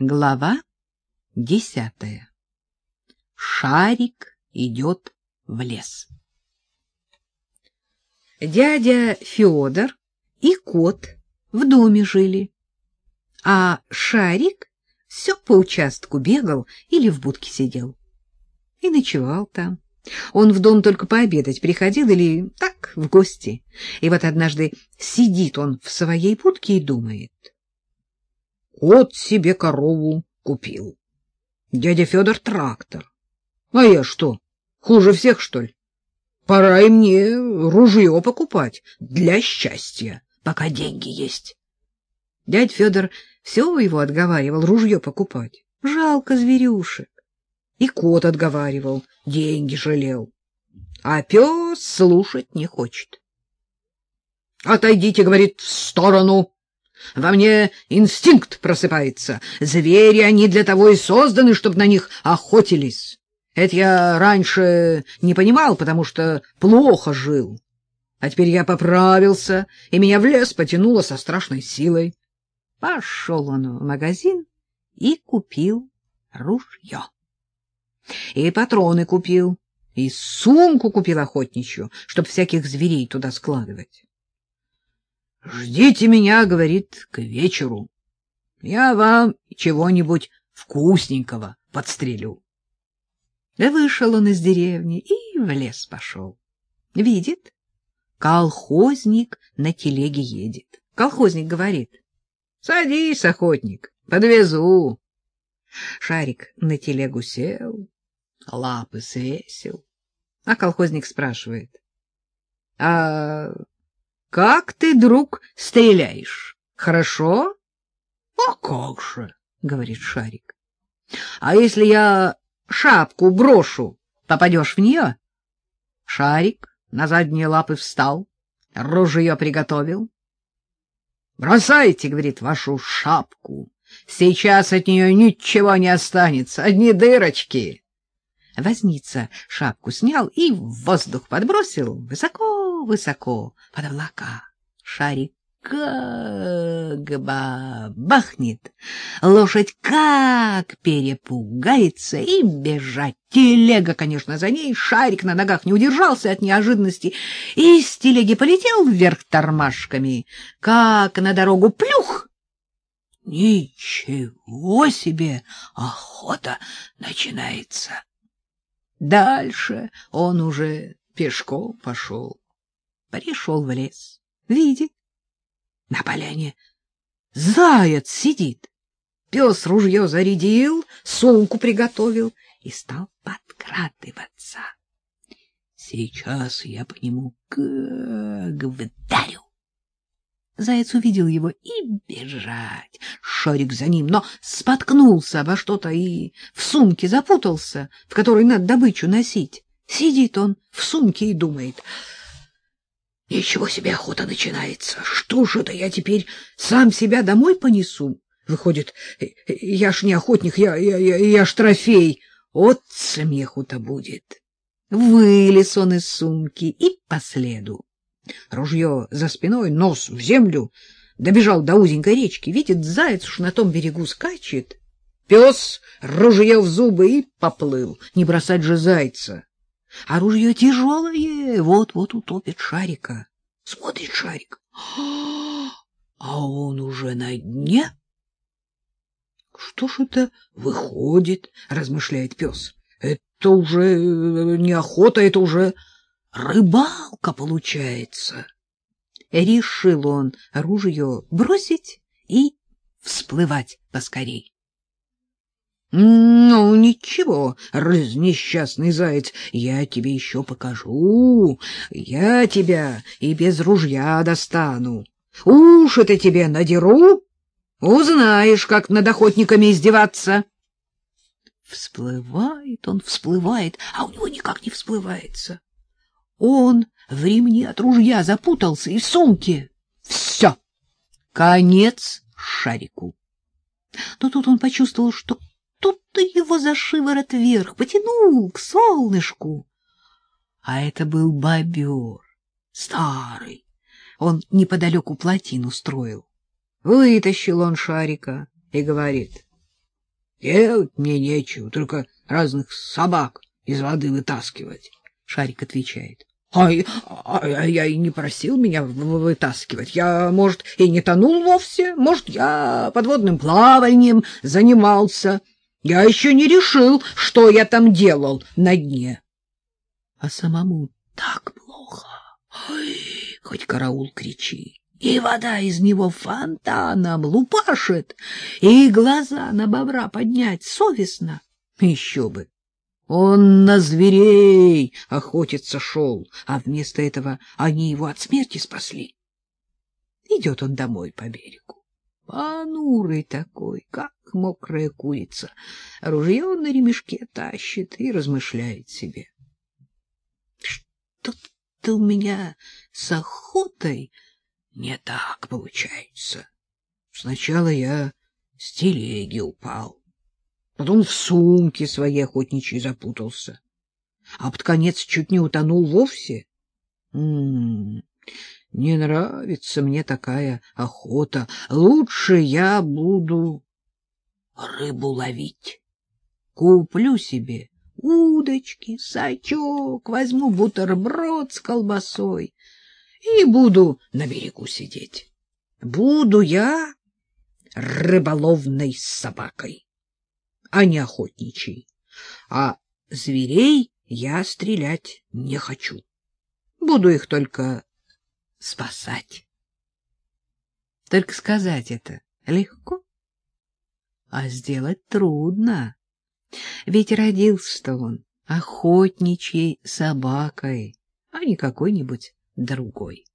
Глава десятая. Шарик идет в лес. Дядя Федор и кот в доме жили, а Шарик все по участку бегал или в будке сидел. И ночевал там. Он в дом только пообедать приходил или так, в гости. И вот однажды сидит он в своей будке и думает. Кот себе корову купил. Дядя Федор трактор. А я что, хуже всех, что ли? Пора и мне ружье покупать для счастья, пока деньги есть. Дядь Федор все его отговаривал ружье покупать. Жалко зверюшек. И кот отговаривал, деньги жалел. А пес слушать не хочет. — Отойдите, — говорит, — в сторону. Во мне инстинкт просыпается. Звери, они для того и созданы, чтобы на них охотились. Это я раньше не понимал, потому что плохо жил. А теперь я поправился, и меня в лес потянуло со страшной силой. Пошел он в магазин и купил ружье. И патроны купил, и сумку купил охотничью, чтобы всяких зверей туда складывать. «Ждите меня, — говорит, — к вечеру. Я вам чего-нибудь вкусненького подстрелю». Да вышел он из деревни и в лес пошел. Видит, колхозник на телеге едет. Колхозник говорит, «Садись, охотник, подвезу». Шарик на телегу сел, лапы свесил. А колхозник спрашивает, «А как ты, друг, стреляешь? Хорошо?» «А как же», — говорит Шарик. «А если я шапку брошу, попадешь в нее?» Шарик на задние лапы встал, ружье приготовил. «Бросайте, — говорит, — вашу шапку. Сейчас от нее ничего не останется, одни дырочки». Возница шапку снял и в воздух подбросил высоко-высоко под облака. Шарик как бахнет, лошадь как перепугается и бежать. Телега, конечно, за ней, шарик на ногах не удержался от неожиданности и с телеги полетел вверх тормашками, как на дорогу плюх. Ничего себе, охота начинается. Дальше он уже пешком пошел. Пришел в лес, видит, на поляне заяц сидит. Пес ружье зарядил, сумку приготовил и стал подкрадываться. Сейчас я по нему как вдарю. Заяц увидел его и бежать. Шарик за ним, но споткнулся обо что-то и в сумке запутался, в которой надо добычу носить. Сидит он в сумке и думает — Ничего себе охота начинается. Что же это я теперь сам себя домой понесу? Выходит, я ж не охотник, я, я, я, я ж трофей. От смеху-то будет. Вылез он из сумки и по следу. Ружье за спиной, нос в землю. Добежал до узенькой речки, видит, заяц уж на том берегу скачет. Пес ружье в зубы и поплыл. Не бросать же зайца. А ружье тяжелое, вот-вот утопит шарика. Смотрит шарик, а он уже на дне. Что ж это выходит, размышляет пес. Это уже не охота, это уже рыбалка получается. Решил он ружье бросить и всплывать поскорей. Ну, ничего, разнесчастный заяц, я тебе еще покажу. Я тебя и без ружья достану. Уши-то тебе надеру, узнаешь, как над охотниками издеваться. Всплывает он, всплывает, а у него никак не всплывается. Он в ремне от ружья запутался и в сумке. Все, конец шарику. Но тут он почувствовал, что тут-то его за шиворот вверх потянул к солнышку. А это был бобер, старый. Он неподалеку плотину строил. Вытащил он шарика и говорит, Делать мне нечего, только разных собак из воды вытаскивать. Шарик отвечает. А, а я и не просил меня вытаскивать. Я, может, и не тонул вовсе. Может, я подводным плаванием занимался. Я еще не решил, что я там делал на дне. А самому так плохо. Ой, хоть караул кричи. И вода из него фонтаном лупашет, и глаза на бобра поднять совестно. Еще бы. Он на зверей охотиться шел, а вместо этого они его от смерти спасли. Идет он домой по берегу. Понурый такой, как мокрая курица. Ружье на ремешке тащит и размышляет себе. Что-то у меня с охотой не так получается. Сначала я с телеги упал потом в сумке своей охотничьей запутался, а под конец чуть не утонул вовсе. М -м -м, не нравится мне такая охота. Лучше я буду рыбу ловить. Куплю себе удочки, сачок, возьму бутерброд с колбасой и буду на берегу сидеть. Буду я рыболовной собакой а не охотничий. А зверей я стрелять не хочу. Буду их только спасать. Только сказать это легко, а сделать трудно. Ведь родился-то он охотничьей собакой, а не какой-нибудь другой.